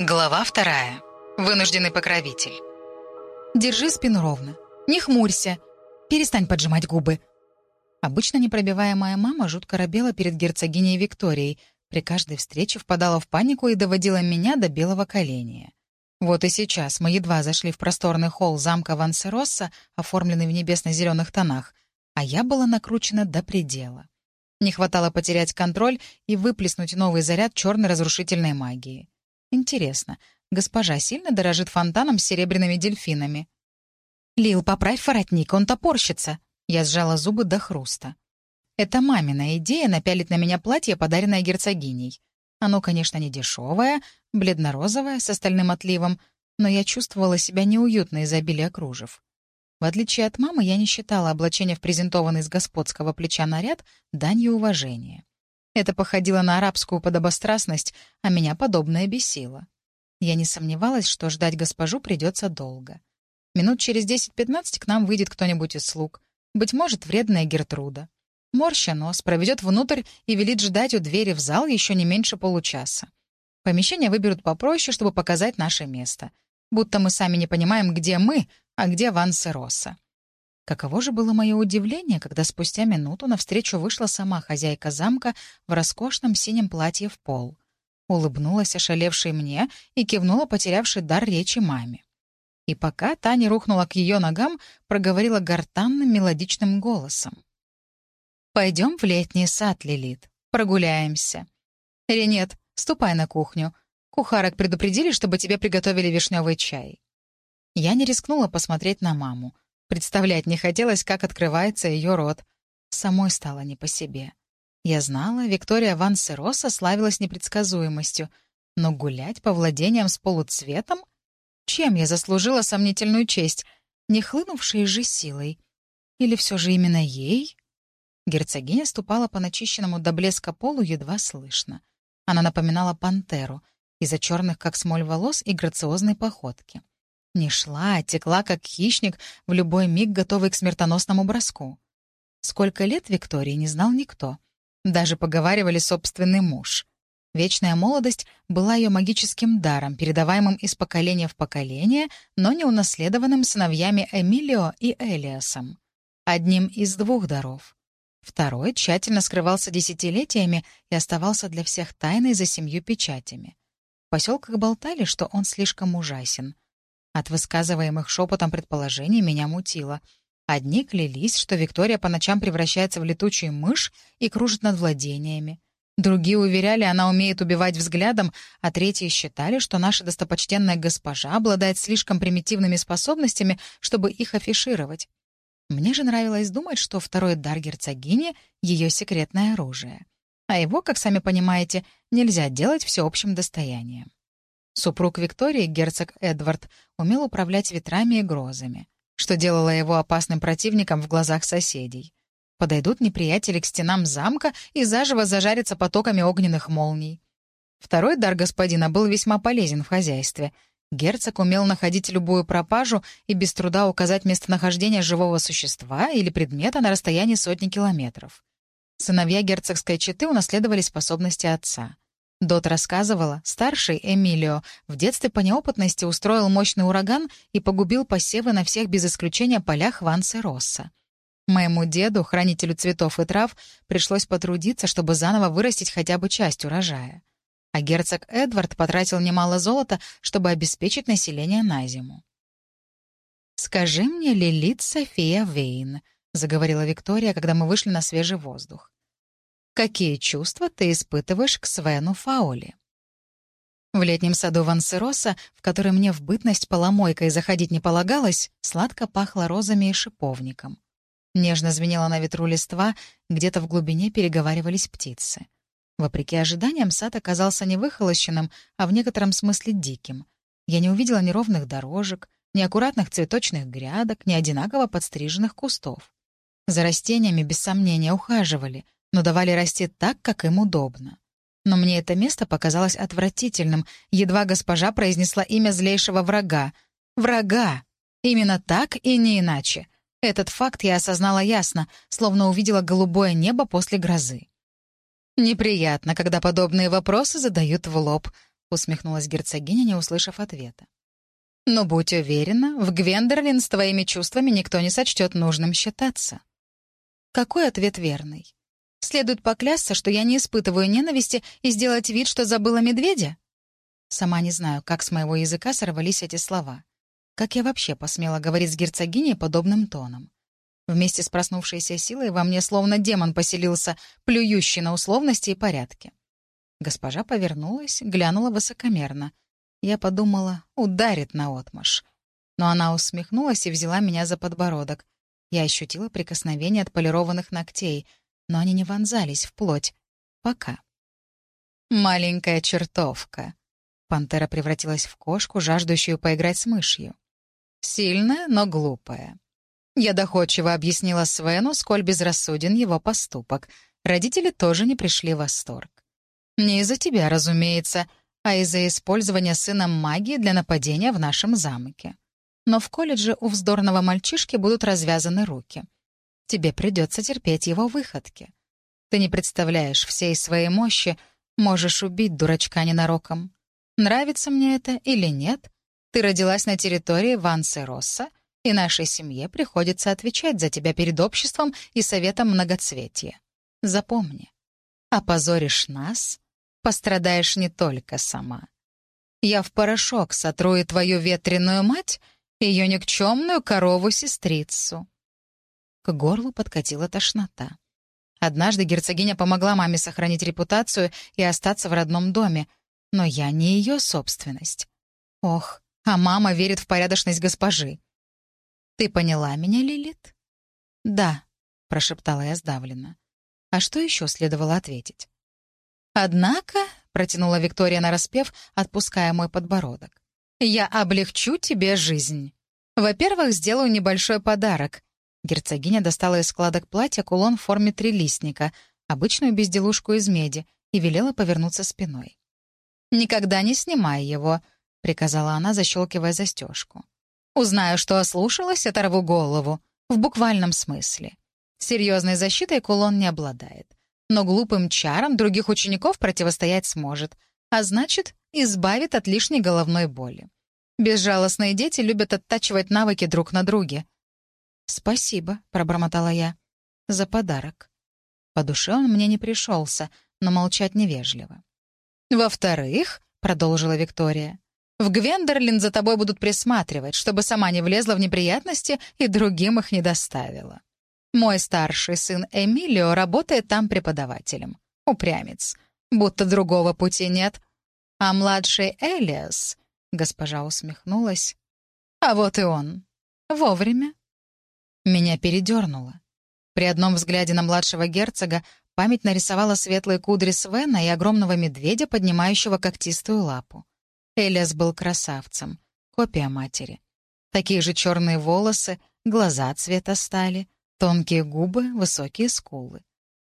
Глава вторая. Вынужденный покровитель. Держи спину ровно. Не хмурься. Перестань поджимать губы. Обычно непробиваемая мама жутко робела перед герцогиней Викторией, при каждой встрече впадала в панику и доводила меня до белого коленя. Вот и сейчас мы едва зашли в просторный холл замка Вансеросса, оформленный в небесно-зеленых тонах, а я была накручена до предела. Не хватало потерять контроль и выплеснуть новый заряд черной разрушительной магии. Интересно, госпожа сильно дорожит фонтаном с серебряными дельфинами? «Лил, поправь воротник, он топорщится!» Я сжала зубы до хруста. Это мамина идея напялить на меня платье, подаренное герцогиней. Оно, конечно, не дешевое, бледно-розовое, с остальным отливом, но я чувствовала себя неуютно из-за обилия кружев. В отличие от мамы, я не считала облачение в презентованный с господского плеча наряд данью уважения. Это походило на арабскую подобострастность, а меня подобное бесило. Я не сомневалась, что ждать госпожу придется долго. Минут через 10-15 к нам выйдет кто-нибудь из слуг. Быть может, вредная Гертруда. Морща нос, проведет внутрь и велит ждать у двери в зал еще не меньше получаса. Помещение выберут попроще, чтобы показать наше место. Будто мы сами не понимаем, где мы, а где Ван Сероса. Каково же было мое удивление, когда спустя минуту навстречу вышла сама хозяйка замка в роскошном синем платье в пол. Улыбнулась ошалевшей мне и кивнула потерявшей дар речи маме. И пока Таня рухнула к ее ногам, проговорила гортанным мелодичным голосом. «Пойдем в летний сад, Лилит. Прогуляемся. Ренет, ступай на кухню. Кухарок предупредили, чтобы тебе приготовили вишневый чай». Я не рискнула посмотреть на маму. Представлять не хотелось, как открывается ее рот. Самой стало не по себе. Я знала, Виктория Ван Сероса славилась непредсказуемостью, но гулять по владениям с полуцветом? Чем я заслужила сомнительную честь? Не хлынувшей же силой? Или все же именно ей? Герцогиня ступала по начищенному до блеска полу едва слышно. Она напоминала пантеру из-за черных, как смоль, волос и грациозной походки. Не шла, а текла, как хищник, в любой миг готовый к смертоносному броску. Сколько лет Виктории не знал никто. Даже поговаривали собственный муж. Вечная молодость была ее магическим даром, передаваемым из поколения в поколение, но не унаследованным сыновьями Эмилио и Элиасом. Одним из двух даров. Второй тщательно скрывался десятилетиями и оставался для всех тайной за семью печатями. В поселках болтали, что он слишком ужасен — от высказываемых шепотом предположений меня мутило. Одни клялись, что Виктория по ночам превращается в летучую мышь и кружит над владениями. Другие уверяли, она умеет убивать взглядом, а третьи считали, что наша достопочтенная госпожа обладает слишком примитивными способностями, чтобы их афишировать. Мне же нравилось думать, что второй дар герцогини — ее секретное оружие. А его, как сами понимаете, нельзя делать всеобщим достоянием. Супруг Виктории, герцог Эдвард, умел управлять ветрами и грозами, что делало его опасным противником в глазах соседей. Подойдут неприятели к стенам замка и заживо зажарятся потоками огненных молний. Второй дар господина был весьма полезен в хозяйстве. Герцог умел находить любую пропажу и без труда указать местонахождение живого существа или предмета на расстоянии сотни километров. Сыновья герцогской четы унаследовали способности отца — Дот рассказывала, старший Эмилио в детстве по неопытности устроил мощный ураган и погубил посевы на всех без исключения полях Вансе Росса. Моему деду, хранителю цветов и трав, пришлось потрудиться, чтобы заново вырастить хотя бы часть урожая. А герцог Эдвард потратил немало золота, чтобы обеспечить население на зиму. «Скажи мне, Лилит София Вейн», — заговорила Виктория, когда мы вышли на свежий воздух. Какие чувства ты испытываешь к Свену Фаули? В летнем саду Вансероса, в который мне в бытность поломойкой заходить не полагалось, сладко пахло розами и шиповником. Нежно звенела на ветру листва, где-то в глубине переговаривались птицы. Вопреки ожиданиям, сад оказался не выхолощенным, а в некотором смысле диким. Я не увидела ни ровных дорожек, ни аккуратных цветочных грядок, ни одинаково подстриженных кустов. За растениями, без сомнения, ухаживали — но давали расти так, как им удобно. Но мне это место показалось отвратительным, едва госпожа произнесла имя злейшего врага. Врага! Именно так и не иначе. Этот факт я осознала ясно, словно увидела голубое небо после грозы. Неприятно, когда подобные вопросы задают в лоб. — усмехнулась герцогиня, не услышав ответа. «Но будь уверена, в Гвендерлин с твоими чувствами никто не сочтет нужным считаться». Какой ответ верный? Следует поклясться, что я не испытываю ненависти и сделать вид, что забыла медведя? Сама не знаю, как с моего языка сорвались эти слова. Как я вообще посмела говорить с герцогиней подобным тоном? Вместе с проснувшейся силой во мне словно демон поселился, плюющий на условности и порядки. Госпожа повернулась, глянула высокомерно. Я подумала, ударит наотмашь. Но она усмехнулась и взяла меня за подбородок. Я ощутила прикосновение отполированных ногтей, но они не вонзались в плоть. Пока. «Маленькая чертовка», Пантера превратилась в кошку, жаждущую поиграть с мышью. Сильная, но глупая. Я доходчиво объяснила Свену, сколь безрассуден его поступок. Родители тоже не пришли в восторг. Не из-за тебя, разумеется, а из-за использования сыном магии для нападения в нашем замке. Но в колледже у вздорного мальчишки будут развязаны руки. Тебе придется терпеть его выходки. Ты не представляешь всей своей мощи, можешь убить дурачка ненароком. Нравится мне это или нет, ты родилась на территории Вансе-Росса, и нашей семье приходится отвечать за тебя перед обществом и советом многоцветия. Запомни, опозоришь нас, пострадаешь не только сама. Я в порошок сотру и твою ветреную мать, ее никчемную корову-сестрицу. Горлу подкатила тошнота. Однажды герцогиня помогла маме сохранить репутацию и остаться в родном доме, но я не ее собственность. Ох, а мама верит в порядочность госпожи. «Ты поняла меня, Лилит?» «Да», — прошептала я сдавленно. А что еще следовало ответить? «Однако», — протянула Виктория нараспев, отпуская мой подбородок, «я облегчу тебе жизнь. Во-первых, сделаю небольшой подарок». Герцогиня достала из складок платья кулон в форме трилистника, обычную безделушку из меди, и велела повернуться спиной. «Никогда не снимай его», — приказала она, защелкивая застежку. «Узнаю, что ослушалась, оторву голову. В буквальном смысле. Серьезной защитой кулон не обладает. Но глупым чарам других учеников противостоять сможет, а значит, избавит от лишней головной боли. Безжалостные дети любят оттачивать навыки друг на друге. «Спасибо», — пробормотала я, — «за подарок». По душе он мне не пришелся, но молчать невежливо. «Во-вторых», — продолжила Виктория, «в Гвендерлин за тобой будут присматривать, чтобы сама не влезла в неприятности и другим их не доставила. Мой старший сын Эмилио работает там преподавателем. Упрямец. Будто другого пути нет. А младший Элиас...» — госпожа усмехнулась. «А вот и он. Вовремя». Меня передернуло. При одном взгляде на младшего герцога Память нарисовала светлые кудри Свена и огромного медведя, поднимающего когтистую лапу. Элиас был красавцем, копия матери. Такие же черные волосы, глаза цвета стали, тонкие губы, высокие скулы.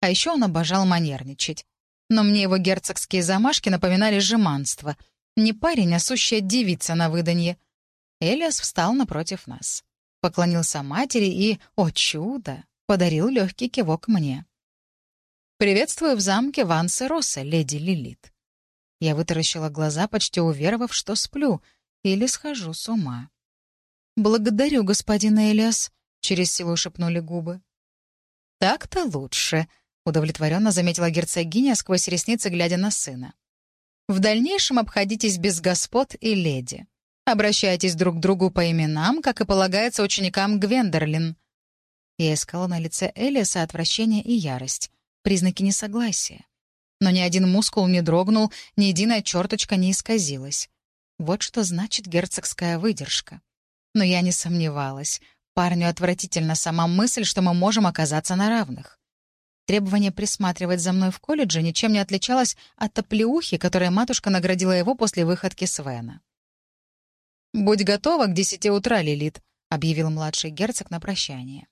А еще он обожал манерничать. Но мне его герцогские замашки напоминали жеманство. Не парень, а сущая девица на выданье. Элиас встал напротив нас. Поклонился матери и, о чудо, подарил легкий кивок мне. «Приветствую в замке Ванса Росса, леди Лилит». Я вытаращила глаза, почти уверовав, что сплю или схожу с ума. «Благодарю, господин Элиас», — через силу шепнули губы. «Так-то лучше», — удовлетворенно заметила герцогиня сквозь ресницы, глядя на сына. «В дальнейшем обходитесь без господ и леди. Обращайтесь друг к другу по именам, как и полагается ученикам Гвендерлин». Я искала на лице Элиаса отвращение и ярость признаки несогласия. Но ни один мускул не дрогнул, ни единая черточка не исказилась. Вот что значит герцогская выдержка. Но я не сомневалась. Парню отвратительно сама мысль, что мы можем оказаться на равных. Требование присматривать за мной в колледже ничем не отличалось от оплеухи, которой матушка наградила его после выходки Свена. «Будь готова к десяти утра, Лилит», — объявил младший герцог на прощание.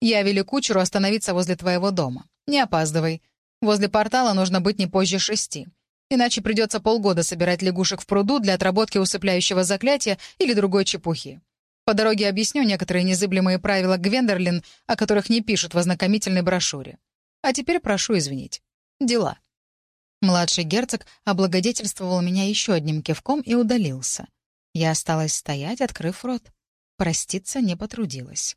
«Я велю кучеру остановиться возле твоего дома. Не опаздывай. Возле портала нужно быть не позже шести. Иначе придется полгода собирать лягушек в пруду для отработки усыпляющего заклятия или другой чепухи. По дороге объясню некоторые незыблемые правила Гвендерлин, о которых не пишут в ознакомительной брошюре. А теперь прошу извинить. Дела. Младший герцог облагодетельствовал меня еще одним кивком и удалился. Я осталась стоять, открыв рот. Проститься не потрудилась.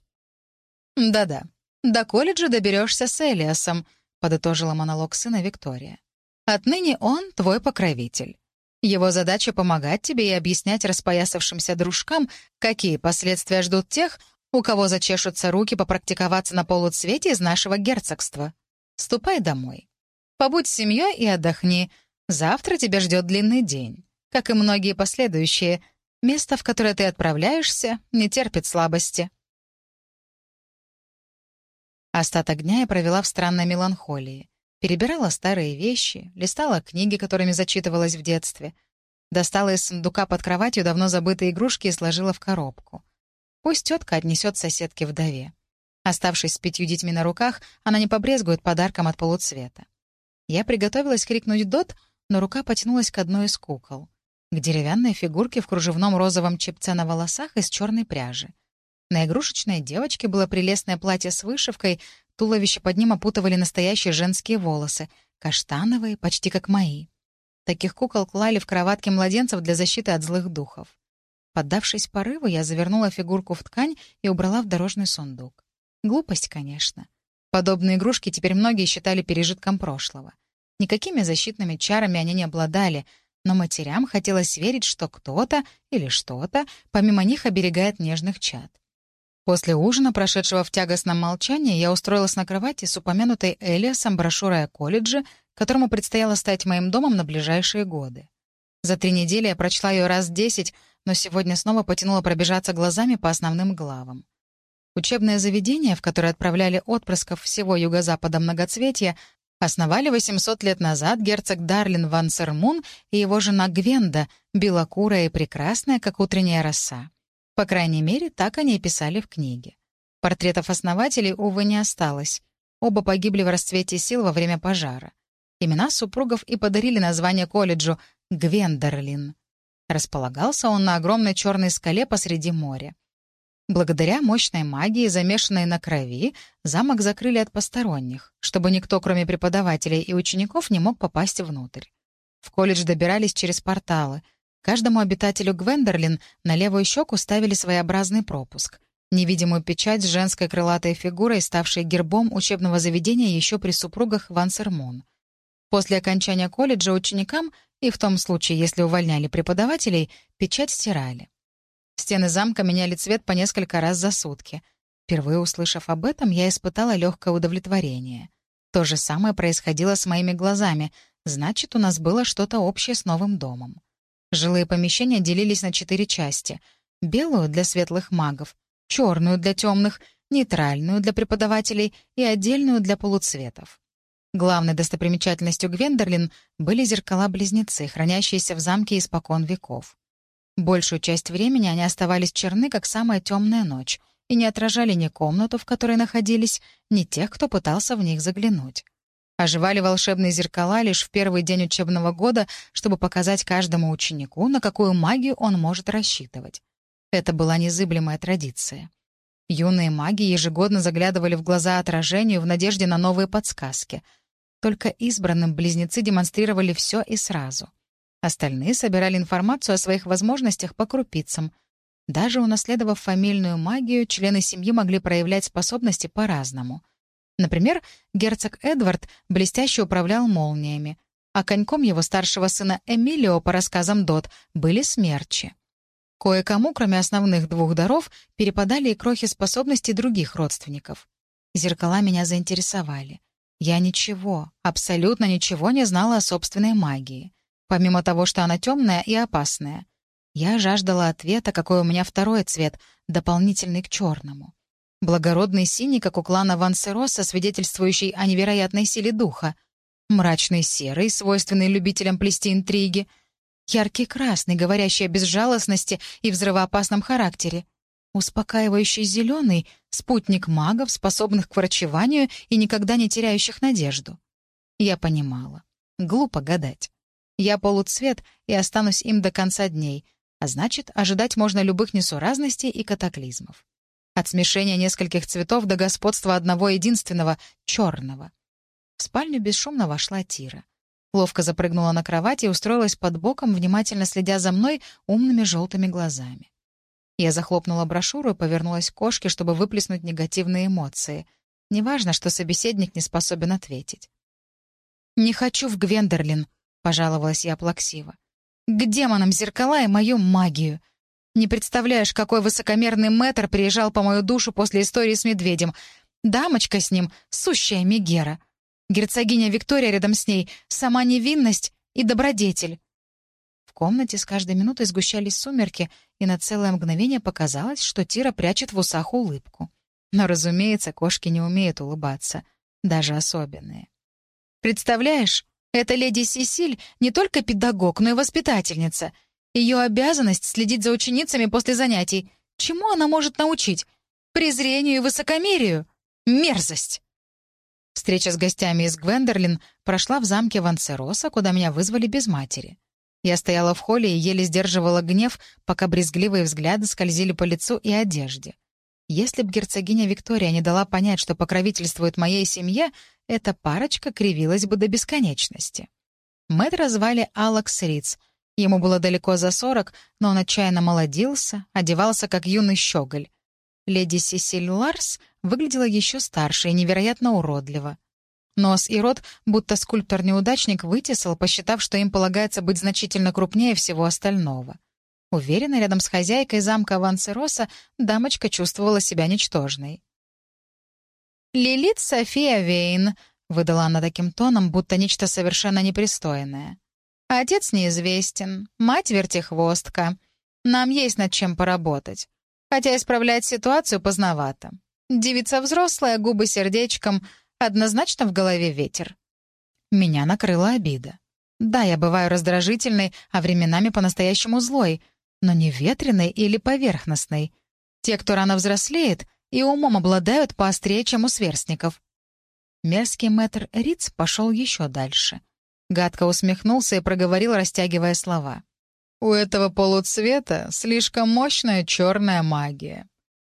«Да-да, до колледжа доберешься с Элиасом», — подытожила монолог сына Виктория. «Отныне он твой покровитель. Его задача — помогать тебе и объяснять распоясавшимся дружкам, какие последствия ждут тех, у кого зачешутся руки попрактиковаться на полуцвете из нашего герцогства. Ступай домой. Побудь с семьей и отдохни. Завтра тебя ждет длинный день. Как и многие последующие, место, в которое ты отправляешься, не терпит слабости. Остаток дня я провела в странной меланхолии. Перебирала старые вещи, листала книги, которыми зачитывалась в детстве. Достала из сундука под кроватью давно забытые игрушки и сложила в коробку. Пусть тетка отнесет соседке вдове. Оставшись с пятью детьми на руках, она не побрезгует подарком от полуцвета. Я приготовилась крикнуть «Дот», но рука потянулась к одной из кукол. К деревянной фигурке в кружевном розовом чепце на волосах из черной пряжи. На игрушечной девочке было прелестное платье с вышивкой, туловище под ним опутывали настоящие женские волосы, каштановые, почти как мои. Таких кукол клали в кроватки младенцев для защиты от злых духов. Поддавшись порыву, я завернула фигурку в ткань и убрала в дорожный сундук. Глупость, конечно. Подобные игрушки теперь многие считали пережитком прошлого. Никакими защитными чарами они не обладали, но матерям хотелось верить, что кто-то или что-то помимо них оберегает нежных чад. После ужина, прошедшего в тягостном молчании, я устроилась на кровати с упомянутой Элиасом брошюрой о колледже, которому предстояло стать моим домом на ближайшие годы. За три недели я прочла ее раз десять, но сегодня снова потянула пробежаться глазами по основным главам. Учебное заведение, в которое отправляли отпрысков всего юго-запада многоцветия, основали 800 лет назад герцог Дарлин ван Сермун и его жена Гвенда, белокурая и прекрасная, как утренняя роса. По крайней мере, так они и писали в книге. Портретов основателей, увы, не осталось. Оба погибли в расцвете сил во время пожара. Имена супругов и подарили название колледжу — Гвендерлин. Располагался он на огромной черной скале посреди моря. Благодаря мощной магии, замешанной на крови, замок закрыли от посторонних, чтобы никто, кроме преподавателей и учеников, не мог попасть внутрь. В колледж добирались через порталы. Каждому обитателю Гвендерлин на левую щеку ставили своеобразный пропуск. Невидимую печать с женской крылатой фигурой, ставшей гербом учебного заведения еще при супругах Ван Сермон. После окончания колледжа ученикам, и в том случае, если увольняли преподавателей, печать стирали. Стены замка меняли цвет по несколько раз за сутки. Впервые услышав об этом, я испытала легкое удовлетворение. То же самое происходило с моими глазами, значит, у нас было что-то общее с новым домом. Жилые помещения делились на четыре части. Белую — для светлых магов, черную — для темных, нейтральную — для преподавателей и отдельную — для полуцветов. Главной достопримечательностью Гвендерлин были зеркала-близнецы, хранящиеся в замке испокон веков. Большую часть времени они оставались черны, как самая темная ночь, и не отражали ни комнату, в которой находились, ни тех, кто пытался в них заглянуть. Оживали волшебные зеркала лишь в первый день учебного года, чтобы показать каждому ученику, на какую магию он может рассчитывать. Это была незыблемая традиция. Юные маги ежегодно заглядывали в глаза отражению в надежде на новые подсказки. Только избранным близнецы демонстрировали все и сразу. Остальные собирали информацию о своих возможностях по крупицам. Даже унаследовав фамильную магию, члены семьи могли проявлять способности по-разному. Например, герцог Эдвард блестяще управлял молниями, а коньком его старшего сына Эмилио, по рассказам Дот, были смерчи. Кое-кому, кроме основных двух даров, перепадали и крохи способностей других родственников. Зеркала меня заинтересовали. Я ничего, абсолютно ничего не знала о собственной магии. Помимо того, что она темная и опасная. Я жаждала ответа, какой у меня второй цвет, дополнительный к черному. Благородный синий, как у клана Вансероса, свидетельствующий о невероятной силе духа. Мрачный серый, свойственный любителям плести интриги. Яркий красный, говорящий о безжалостности и взрывоопасном характере. Успокаивающий зеленый — спутник магов, способных к врачеванию и никогда не теряющих надежду. Я понимала. Глупо гадать. Я полуцвет и останусь им до конца дней, а значит, ожидать можно любых несуразностей и катаклизмов. От смешения нескольких цветов до господства одного единственного — черного. В спальню бесшумно вошла Тира. Ловко запрыгнула на кровать и устроилась под боком, внимательно следя за мной умными желтыми глазами. Я захлопнула брошюру и повернулась к кошке, чтобы выплеснуть негативные эмоции. Неважно, что собеседник не способен ответить. «Не хочу в Гвендерлин», — пожаловалась я плаксиво. «К демонам зеркала и мою магию. Не представляешь, какой высокомерный мэтр приезжал по мою душу после истории с медведем. Дамочка с ним — сущая Мегера. Герцогиня Виктория рядом с ней — сама невинность и добродетель». В комнате с каждой минутой сгущались сумерки, и на целое мгновение показалось, что Тира прячет в усах улыбку. Но, разумеется, кошки не умеют улыбаться, даже особенные. «Представляешь, эта леди Сесиль не только педагог, но и воспитательница. Ее обязанность — следить за ученицами после занятий. Чему она может научить? Презрению и высокомерию? Мерзость!» Встреча с гостями из Гвендерлин прошла в замке Вансероса, куда меня вызвали без матери. Я стояла в холле и еле сдерживала гнев, пока брезгливые взгляды скользили по лицу и одежде. Если б герцогиня Виктория не дала понять, что покровительствует моей семье, эта парочка кривилась бы до бесконечности. Мэтра звали Алекс Риц. Ему было далеко за сорок, но он отчаянно молодился, одевался как юный щеголь. Леди Сесиль Ларс выглядела еще старше и невероятно уродливо. Нос и рот, будто скульптор-неудачник, вытесал, посчитав, что им полагается быть значительно крупнее всего остального. Уверенно, рядом с хозяйкой замка Вансероса дамочка чувствовала себя ничтожной. «Лилит София Вейн», — выдала она таким тоном, будто нечто совершенно непристойное. «Отец неизвестен, мать вертихвостка. Нам есть над чем поработать. Хотя исправлять ситуацию поздновато. Девица взрослая, губы сердечком, однозначно в голове ветер. Меня накрыла обида. Да, я бываю раздражительной, а временами по-настоящему злой, но не ветреной или поверхностной. Те, кто рано взрослеет, и умом обладают поострее, чем у сверстников. Мерзкий мэтр Риц пошел еще дальше. Гадко усмехнулся и проговорил, растягивая слова. «У этого полуцвета слишком мощная черная магия.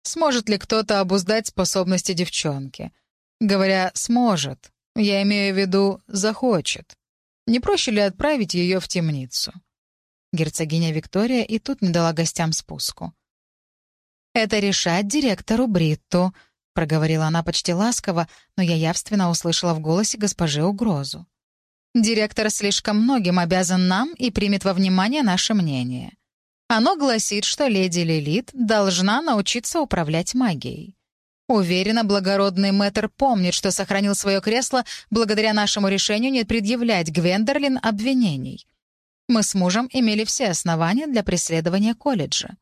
Сможет ли кто-то обуздать способности девчонки? Говоря «сможет», я имею в виду «захочет». Не проще ли отправить ее в темницу? Герцогиня Виктория и тут не дала гостям спуску. «Это решать директору Бритту», — проговорила она почти ласково, но я явственно услышала в голосе госпожи угрозу. «Директор слишком многим обязан нам и примет во внимание наше мнение. Оно гласит, что леди Лилит должна научиться управлять магией. Уверена, благородный мэтр помнит, что сохранил свое кресло благодаря нашему решению не предъявлять Гвендерлин обвинений. Мы с мужем имели все основания для преследования колледжа.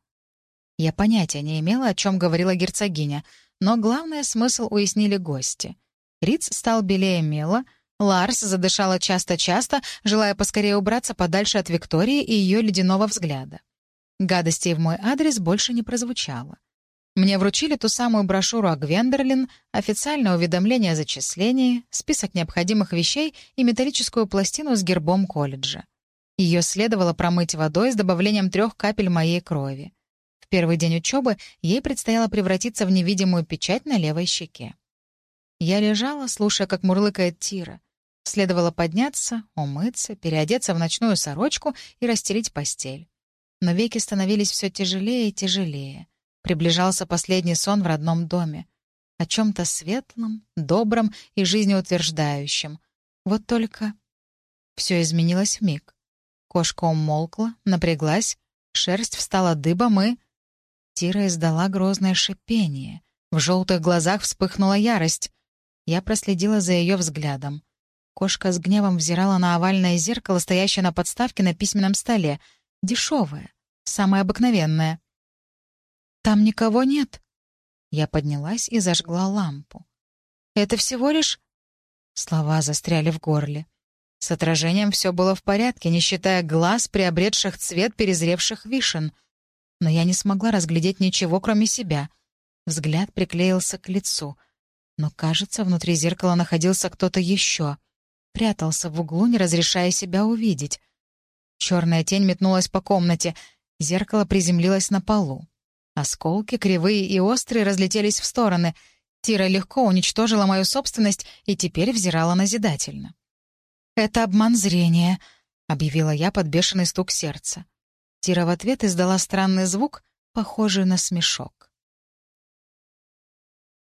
Я понятия не имела, о чем говорила герцогиня, но главный смысл уяснили гости. Риц стал белее мела, Ларс задышала часто-часто, желая поскорее убраться подальше от Виктории и ее ледяного взгляда. Гадостей в мой адрес больше не прозвучало. Мне вручили ту самую брошюру о Гвендерлин, официальное уведомление о зачислении, список необходимых вещей и металлическую пластину с гербом колледжа. Ее следовало промыть водой с добавлением трех капель моей крови. В первый день учебы ей предстояло превратиться в невидимую печать на левой щеке. Я лежала, слушая, как мурлыкает Тира. Следовало подняться, умыться, переодеться в ночную сорочку и расстелить постель но веки становились все тяжелее и тяжелее. Приближался последний сон в родном доме. О чем-то светлом, добром и жизнеутверждающем. Вот только все изменилось в миг. Кошка умолкла, напряглась, шерсть встала дыбом и... Тира издала грозное шипение. В желтых глазах вспыхнула ярость. Я проследила за ее взглядом. Кошка с гневом взирала на овальное зеркало, стоящее на подставке на письменном столе — Дешевая, самая обыкновенная. «Там никого нет». Я поднялась и зажгла лампу. «Это всего лишь...» Слова застряли в горле. С отражением все было в порядке, не считая глаз, приобретших цвет перезревших вишен. Но я не смогла разглядеть ничего, кроме себя. Взгляд приклеился к лицу. Но, кажется, внутри зеркала находился кто-то еще. Прятался в углу, не разрешая себя увидеть. Черная тень метнулась по комнате. Зеркало приземлилось на полу. Осколки, кривые и острые, разлетелись в стороны. Тира легко уничтожила мою собственность и теперь взирала назидательно. «Это обман зрения», — объявила я под бешеный стук сердца. Тира в ответ издала странный звук, похожий на смешок.